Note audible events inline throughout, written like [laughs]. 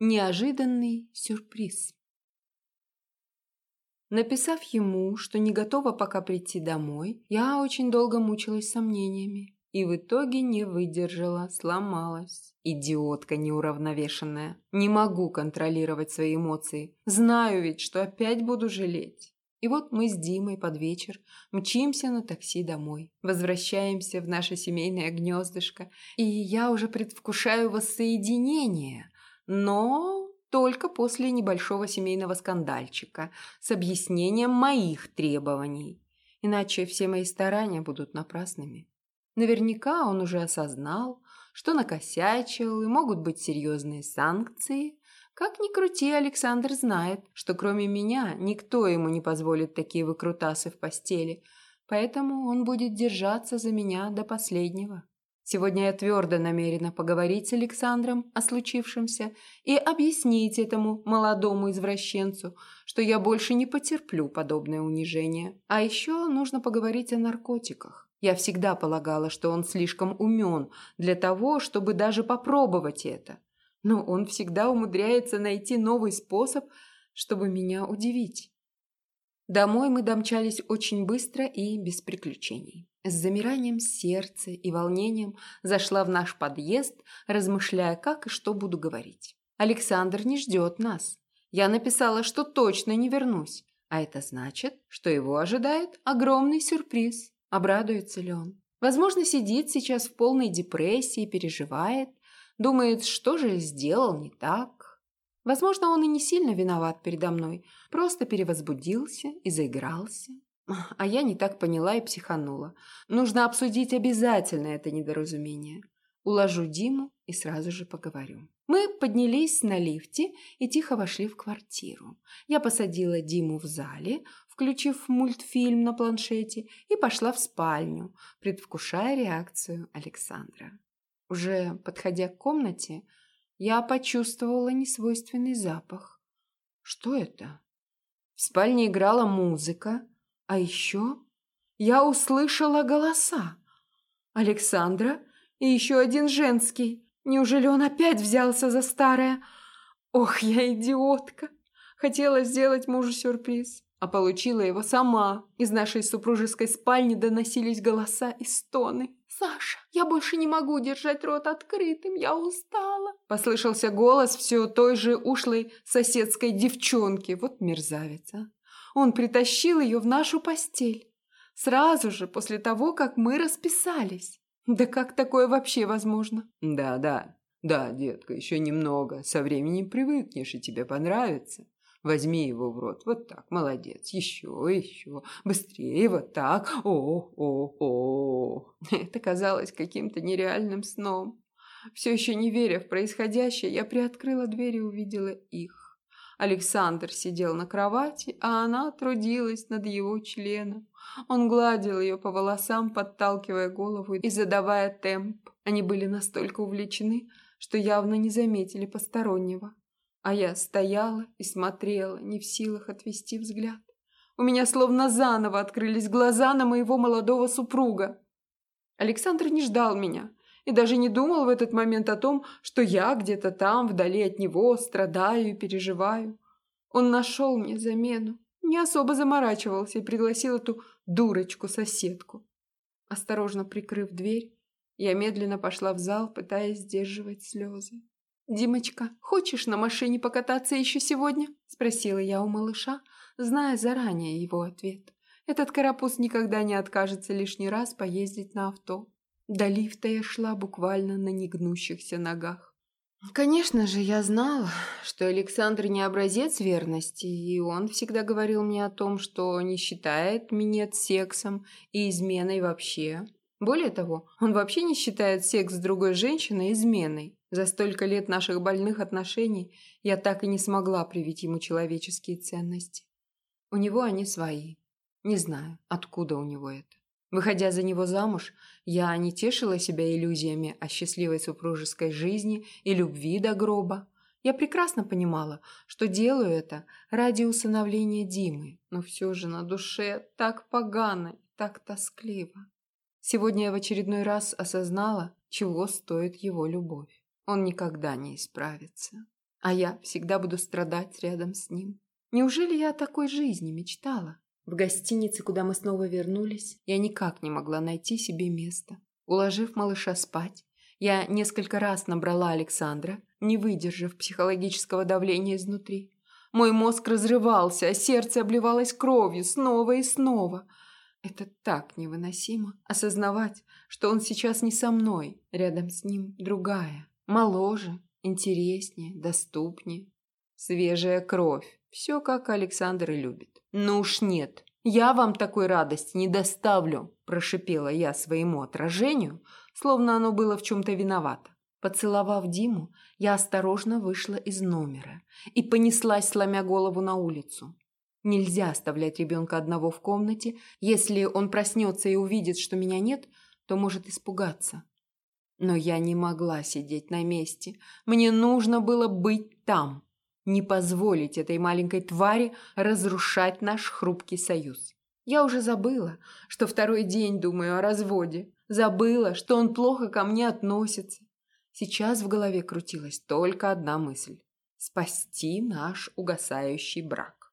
Неожиданный сюрприз. Написав ему, что не готова пока прийти домой, я очень долго мучилась сомнениями. И в итоге не выдержала, сломалась. Идиотка неуравновешенная. Не могу контролировать свои эмоции. Знаю ведь, что опять буду жалеть. И вот мы с Димой под вечер мчимся на такси домой. Возвращаемся в наше семейное гнездышко. И я уже предвкушаю воссоединение – но только после небольшого семейного скандальчика с объяснением моих требований. Иначе все мои старания будут напрасными. Наверняка он уже осознал, что накосячил и могут быть серьезные санкции. Как ни крути, Александр знает, что кроме меня никто ему не позволит такие выкрутасы в постели, поэтому он будет держаться за меня до последнего. Сегодня я твердо намерена поговорить с Александром о случившемся и объяснить этому молодому извращенцу, что я больше не потерплю подобное унижение. А еще нужно поговорить о наркотиках. Я всегда полагала, что он слишком умен для того, чтобы даже попробовать это. Но он всегда умудряется найти новый способ, чтобы меня удивить. Домой мы домчались очень быстро и без приключений. С замиранием сердца и волнением зашла в наш подъезд, размышляя, как и что буду говорить. Александр не ждет нас. Я написала, что точно не вернусь. А это значит, что его ожидает огромный сюрприз. Обрадуется ли он? Возможно, сидит сейчас в полной депрессии, переживает, думает, что же сделал не так. Возможно, он и не сильно виноват передо мной, просто перевозбудился и заигрался. А я не так поняла и психанула. Нужно обсудить обязательно это недоразумение. Уложу Диму и сразу же поговорю. Мы поднялись на лифте и тихо вошли в квартиру. Я посадила Диму в зале, включив мультфильм на планшете, и пошла в спальню, предвкушая реакцию Александра. Уже подходя к комнате, я почувствовала несвойственный запах. Что это? В спальне играла музыка, а еще я услышала голоса. Александра и еще один женский. Неужели он опять взялся за старое? Ох, я идиотка. Хотела сделать мужу сюрприз, а получила его сама. Из нашей супружеской спальни доносились голоса и стоны. «Саша, я больше не могу держать рот открытым, я устала!» Послышался голос все той же ушлой соседской девчонки. Вот мерзавец, а! Он притащил ее в нашу постель. Сразу же после того, как мы расписались. Да как такое вообще возможно? Да, да, да, детка, еще немного. Со временем привыкнешь, и тебе понравится. Возьми его в рот. Вот так, молодец. Еще, еще. Быстрее, вот так. О, о, о. [laughs] Это казалось каким-то нереальным сном. Все еще не веря в происходящее, я приоткрыла дверь и увидела их. Александр сидел на кровати, а она трудилась над его членом. Он гладил ее по волосам, подталкивая голову и задавая темп. Они были настолько увлечены, что явно не заметили постороннего. А я стояла и смотрела, не в силах отвести взгляд. У меня словно заново открылись глаза на моего молодого супруга. Александр не ждал меня и даже не думал в этот момент о том, что я где-то там, вдали от него, страдаю и переживаю. Он нашел мне замену, не особо заморачивался и пригласил эту дурочку-соседку. Осторожно прикрыв дверь, я медленно пошла в зал, пытаясь сдерживать слезы. «Димочка, хочешь на машине покататься еще сегодня?» – спросила я у малыша, зная заранее его ответ. Этот карапуз никогда не откажется лишний раз поездить на авто. До лифта я шла буквально на негнущихся ногах. Конечно же, я знала, что Александр не образец верности, и он всегда говорил мне о том, что не считает минет сексом и изменой вообще. Более того, он вообще не считает секс с другой женщиной изменой. За столько лет наших больных отношений я так и не смогла привить ему человеческие ценности. У него они свои. Не знаю, откуда у него это. Выходя за него замуж, я не тешила себя иллюзиями о счастливой супружеской жизни и любви до гроба. Я прекрасно понимала, что делаю это ради усыновления Димы, но все же на душе так погано и так тоскливо. Сегодня я в очередной раз осознала, чего стоит его любовь. Он никогда не исправится. А я всегда буду страдать рядом с ним. Неужели я о такой жизни мечтала? В гостинице, куда мы снова вернулись, я никак не могла найти себе места. Уложив малыша спать, я несколько раз набрала Александра, не выдержав психологического давления изнутри. Мой мозг разрывался, а сердце обливалось кровью снова и снова. Это так невыносимо осознавать, что он сейчас не со мной, рядом с ним другая, моложе, интереснее, доступнее. Свежая кровь, все как Александр и любит. «Ну уж нет, я вам такой радости не доставлю», – прошипела я своему отражению, словно оно было в чем-то виновато. Поцеловав Диму, я осторожно вышла из номера и понеслась, сломя голову на улицу. Нельзя оставлять ребенка одного в комнате. Если он проснется и увидит, что меня нет, то может испугаться. Но я не могла сидеть на месте. Мне нужно было быть там не позволить этой маленькой твари разрушать наш хрупкий союз. Я уже забыла, что второй день думаю о разводе. Забыла, что он плохо ко мне относится. Сейчас в голове крутилась только одна мысль – спасти наш угасающий брак.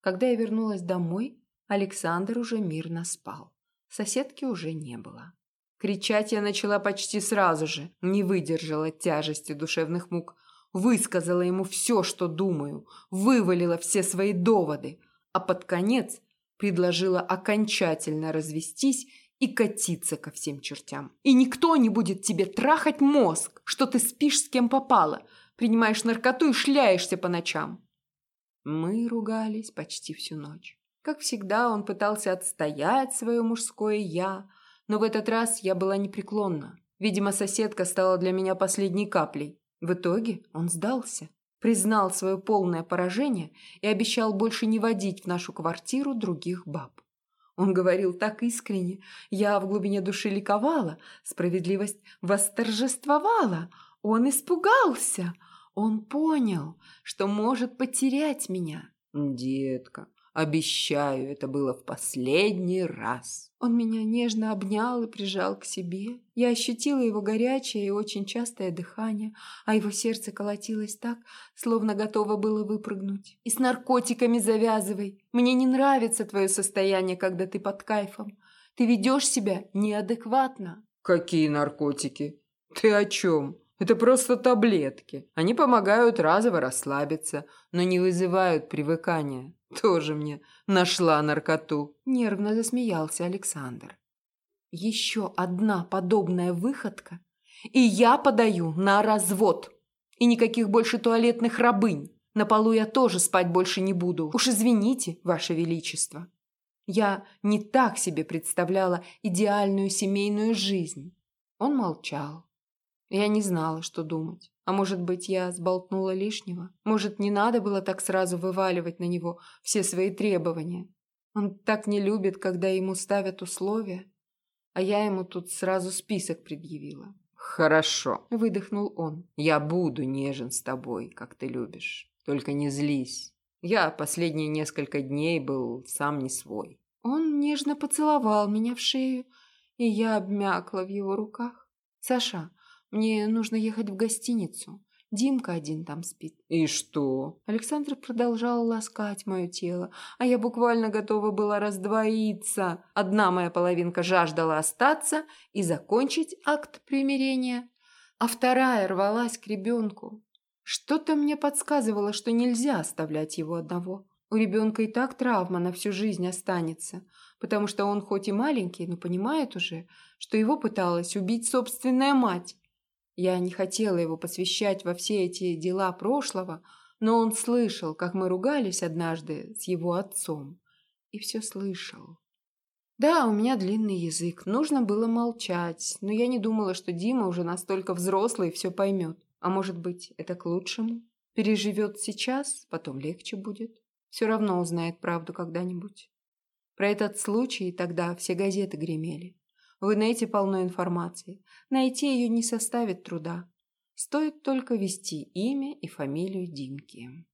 Когда я вернулась домой, Александр уже мирно спал. Соседки уже не было. Кричать я начала почти сразу же, не выдержала тяжести душевных мук – высказала ему все, что думаю, вывалила все свои доводы, а под конец предложила окончательно развестись и катиться ко всем чертям. И никто не будет тебе трахать мозг, что ты спишь с кем попало, принимаешь наркоту и шляешься по ночам. Мы ругались почти всю ночь. Как всегда, он пытался отстоять свое мужское «я», но в этот раз я была непреклонна. Видимо, соседка стала для меня последней каплей. В итоге он сдался, признал свое полное поражение и обещал больше не водить в нашу квартиру других баб. Он говорил так искренне, я в глубине души ликовала, справедливость восторжествовала, он испугался, он понял, что может потерять меня. «Детка, Обещаю, это было в последний раз. Он меня нежно обнял и прижал к себе. Я ощутила его горячее и очень частое дыхание, а его сердце колотилось так, словно готово было выпрыгнуть. И с наркотиками завязывай. Мне не нравится твое состояние, когда ты под кайфом. Ты ведешь себя неадекватно. Какие наркотики? Ты о чем? Это просто таблетки. Они помогают разово расслабиться, но не вызывают привыкания. Тоже мне нашла наркоту. Нервно засмеялся Александр. Еще одна подобная выходка, и я подаю на развод. И никаких больше туалетных рабынь. На полу я тоже спать больше не буду. Уж извините, Ваше Величество. Я не так себе представляла идеальную семейную жизнь. Он молчал. Я не знала, что думать. А может быть, я сболтнула лишнего? Может, не надо было так сразу вываливать на него все свои требования? Он так не любит, когда ему ставят условия. А я ему тут сразу список предъявила. «Хорошо», — выдохнул он. «Я буду нежен с тобой, как ты любишь. Только не злись. Я последние несколько дней был сам не свой». Он нежно поцеловал меня в шею, и я обмякла в его руках. «Саша, мне нужно ехать в гостиницу. Димка один там спит. И что? Александр продолжал ласкать мое тело, а я буквально готова была раздвоиться. Одна моя половинка жаждала остаться и закончить акт примирения, а вторая рвалась к ребенку. Что-то мне подсказывало, что нельзя оставлять его одного. У ребенка и так травма на всю жизнь останется, потому что он хоть и маленький, но понимает уже, что его пыталась убить собственная мать. Я не хотела его посвящать во все эти дела прошлого, но он слышал, как мы ругались однажды с его отцом. И все слышал. Да, у меня длинный язык, нужно было молчать, но я не думала, что Дима уже настолько взрослый и все поймет. А может быть, это к лучшему? Переживет сейчас, потом легче будет. Все равно узнает правду когда-нибудь. Про этот случай тогда все газеты гремели. В инете полно информации. Найти ее не составит труда. Стоит только ввести имя и фамилию Димки.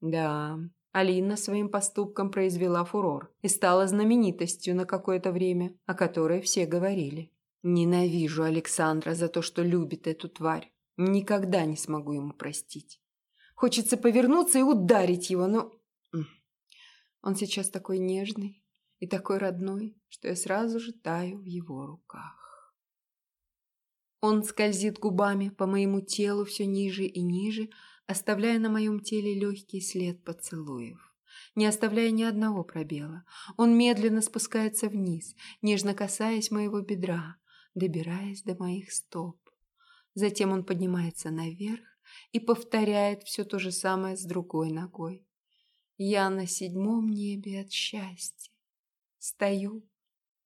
Да, Алина своим поступком произвела фурор и стала знаменитостью на какое-то время, о которой все говорили. Ненавижу Александра за то, что любит эту тварь. Никогда не смогу ему простить. Хочется повернуться и ударить его, но... Он сейчас такой нежный и такой родной, что я сразу же таю в его руках. Он скользит губами по моему телу все ниже и ниже, оставляя на моем теле легкий след поцелуев, не оставляя ни одного пробела. Он медленно спускается вниз, нежно касаясь моего бедра, добираясь до моих стоп. Затем он поднимается наверх и повторяет все то же самое с другой ногой. Я на седьмом небе от счастья. Стою,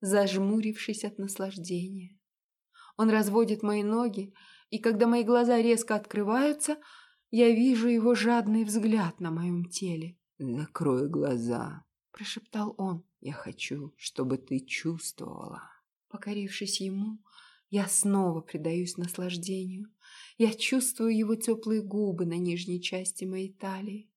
зажмурившись от наслаждения. Он разводит мои ноги, и когда мои глаза резко открываются, я вижу его жадный взгляд на моем теле. «Закрой глаза», – прошептал он. «Я хочу, чтобы ты чувствовала». Покорившись ему, я снова предаюсь наслаждению. Я чувствую его теплые губы на нижней части моей талии.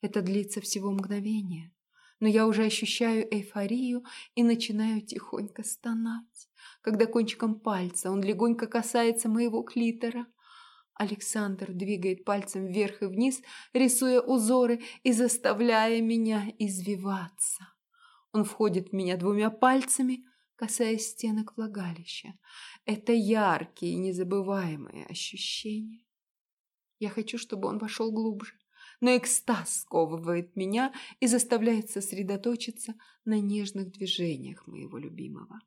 Это длится всего мгновение, но я уже ощущаю эйфорию и начинаю тихонько стонать, когда кончиком пальца он легонько касается моего клитора. Александр двигает пальцем вверх и вниз, рисуя узоры и заставляя меня извиваться. Он входит в меня двумя пальцами, касаясь стенок влагалища. Это яркие незабываемые ощущения. Я хочу, чтобы он вошел глубже, но экстаз сковывает меня и заставляет сосредоточиться на нежных движениях моего любимого.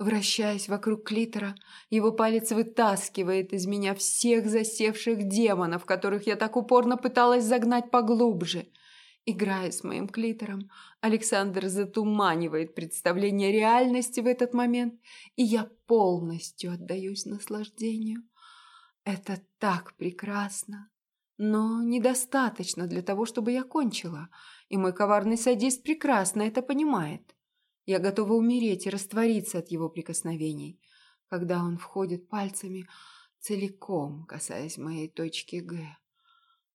Вращаясь вокруг клитора, его палец вытаскивает из меня всех засевших демонов, которых я так упорно пыталась загнать поглубже – Играя с моим клитором, Александр затуманивает представление реальности в этот момент, и я полностью отдаюсь наслаждению. Это так прекрасно, но недостаточно для того, чтобы я кончила, и мой коварный садист прекрасно это понимает. Я готова умереть и раствориться от его прикосновений, когда он входит пальцами целиком, касаясь моей точки «Г».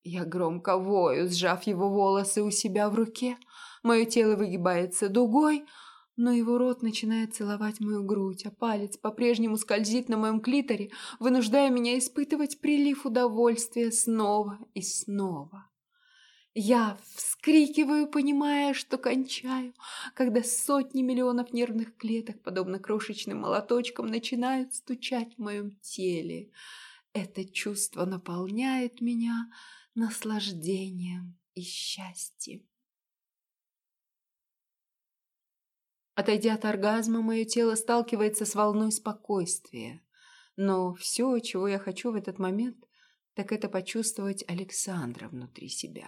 Я громко вою, сжав его волосы у себя в руке. Мое тело выгибается дугой, но его рот начинает целовать мою грудь, а палец по-прежнему скользит на моем клиторе, вынуждая меня испытывать прилив удовольствия снова и снова. Я вскрикиваю, понимая, что кончаю, когда сотни миллионов нервных клеток, подобно крошечным молоточкам, начинают стучать в моем теле. Это чувство наполняет меня, наслаждением и счастьем. Отойдя от оргазма, мое тело сталкивается с волной спокойствия. Но все, чего я хочу в этот момент, так это почувствовать Александра внутри себя.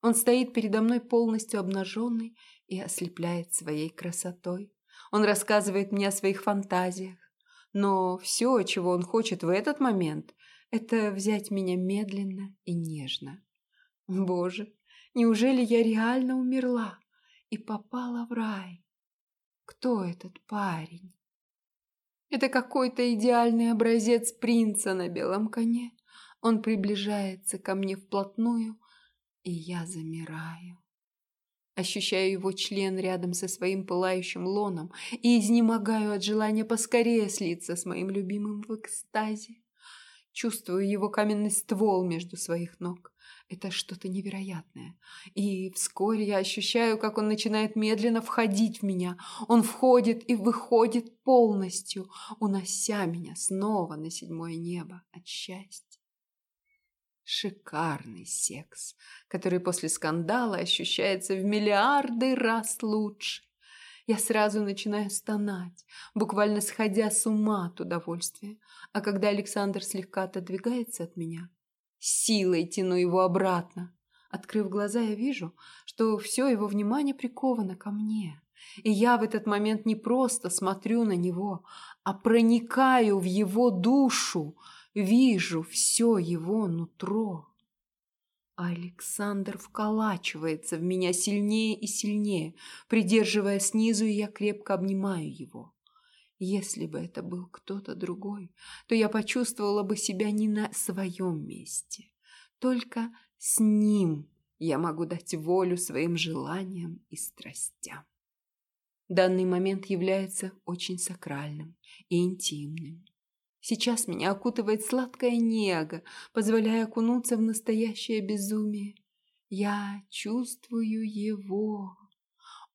Он стоит передо мной полностью обнаженный и ослепляет своей красотой. Он рассказывает мне о своих фантазиях. Но все, чего он хочет в этот момент, это взять меня медленно и нежно. Боже, неужели я реально умерла и попала в рай? Кто этот парень? Это какой-то идеальный образец принца на белом коне. Он приближается ко мне вплотную, и я замираю. Ощущаю его член рядом со своим пылающим лоном и изнемогаю от желания поскорее слиться с моим любимым в экстазе. Чувствую его каменный ствол между своих ног. Это что-то невероятное. И вскоре я ощущаю, как он начинает медленно входить в меня. Он входит и выходит полностью, унося меня снова на седьмое небо от счастья. Шикарный секс, который после скандала ощущается в миллиарды раз лучше. Я сразу начинаю стонать, буквально сходя с ума от удовольствия. А когда Александр слегка отодвигается от меня, силой тяну его обратно. Открыв глаза, я вижу, что все его внимание приковано ко мне. И я в этот момент не просто смотрю на него, а проникаю в его душу, вижу все его нутро. Александр вколачивается в меня сильнее и сильнее, придерживая снизу, и я крепко обнимаю его. Если бы это был кто-то другой, то я почувствовала бы себя не на своем месте. Только с ним я могу дать волю своим желаниям и страстям. Данный момент является очень сакральным и интимным. Сейчас меня окутывает сладкая нега, позволяя окунуться в настоящее безумие. Я чувствую его.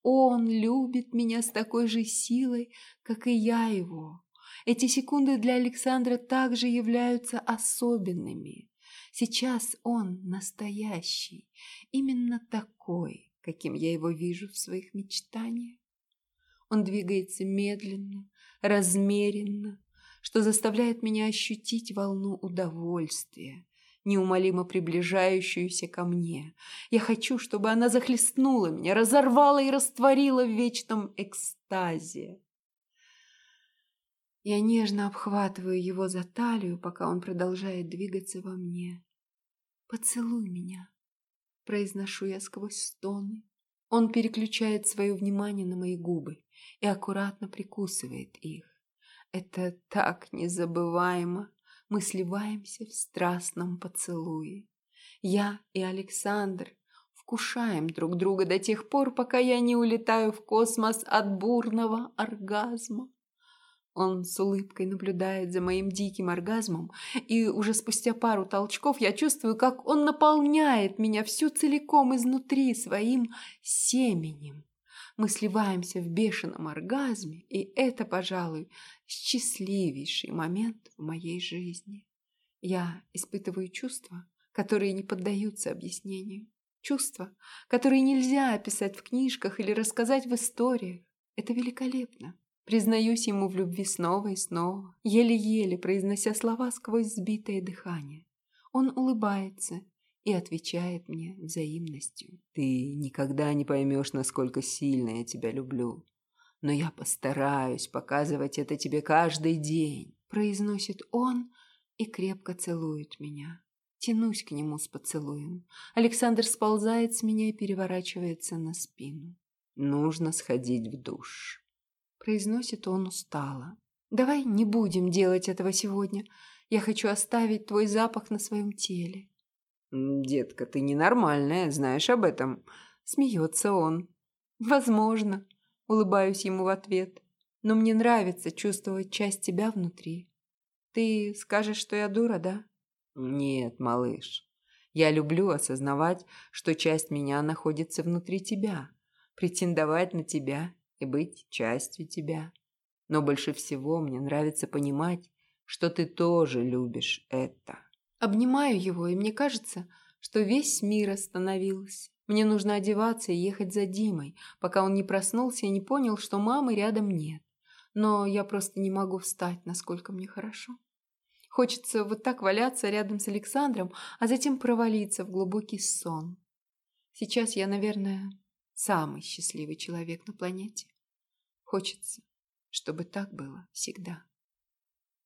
Он любит меня с такой же силой, как и я его. Эти секунды для Александра также являются особенными. Сейчас он настоящий, именно такой, каким я его вижу в своих мечтаниях. Он двигается медленно, размеренно, что заставляет меня ощутить волну удовольствия, неумолимо приближающуюся ко мне. Я хочу, чтобы она захлестнула меня, разорвала и растворила в вечном экстазе. Я нежно обхватываю его за талию, пока он продолжает двигаться во мне. «Поцелуй меня», — произношу я сквозь стоны. Он переключает свое внимание на мои губы и аккуратно прикусывает их. Это так незабываемо. Мы сливаемся в страстном поцелуе. Я и Александр вкушаем друг друга до тех пор, пока я не улетаю в космос от бурного оргазма. Он с улыбкой наблюдает за моим диким оргазмом, и уже спустя пару толчков я чувствую, как он наполняет меня всю целиком изнутри своим семенем. Мы сливаемся в бешеном оргазме, и это, пожалуй, счастливейший момент в моей жизни. Я испытываю чувства, которые не поддаются объяснению. Чувства, которые нельзя описать в книжках или рассказать в историях. Это великолепно. Признаюсь ему в любви снова и снова, еле-еле произнося слова сквозь сбитое дыхание. Он улыбается и отвечает мне взаимностью. «Ты никогда не поймешь, насколько сильно я тебя люблю. Но я постараюсь показывать это тебе каждый день», произносит он и крепко целует меня. Тянусь к нему с поцелуем. Александр сползает с меня и переворачивается на спину. «Нужно сходить в душ» произносит он устало. «Давай не будем делать этого сегодня. Я хочу оставить твой запах на своем теле». «Детка, ты ненормальная, знаешь об этом?» Смеется он. «Возможно», — улыбаюсь ему в ответ. «Но мне нравится чувствовать часть тебя внутри. Ты скажешь, что я дура, да?» «Нет, малыш. Я люблю осознавать, что часть меня находится внутри тебя, претендовать на тебя и быть частью тебя. Но больше всего мне нравится понимать, что ты тоже любишь это. Обнимаю его, и мне кажется, что весь мир остановился. Мне нужно одеваться и ехать за Димой, пока он не проснулся и не понял, что мамы рядом нет. Но я просто не могу встать, насколько мне хорошо. Хочется вот так валяться рядом с Александром, а затем провалиться в глубокий сон. Сейчас я, наверное, самый счастливый человек на планете. Хочется, чтобы так было всегда.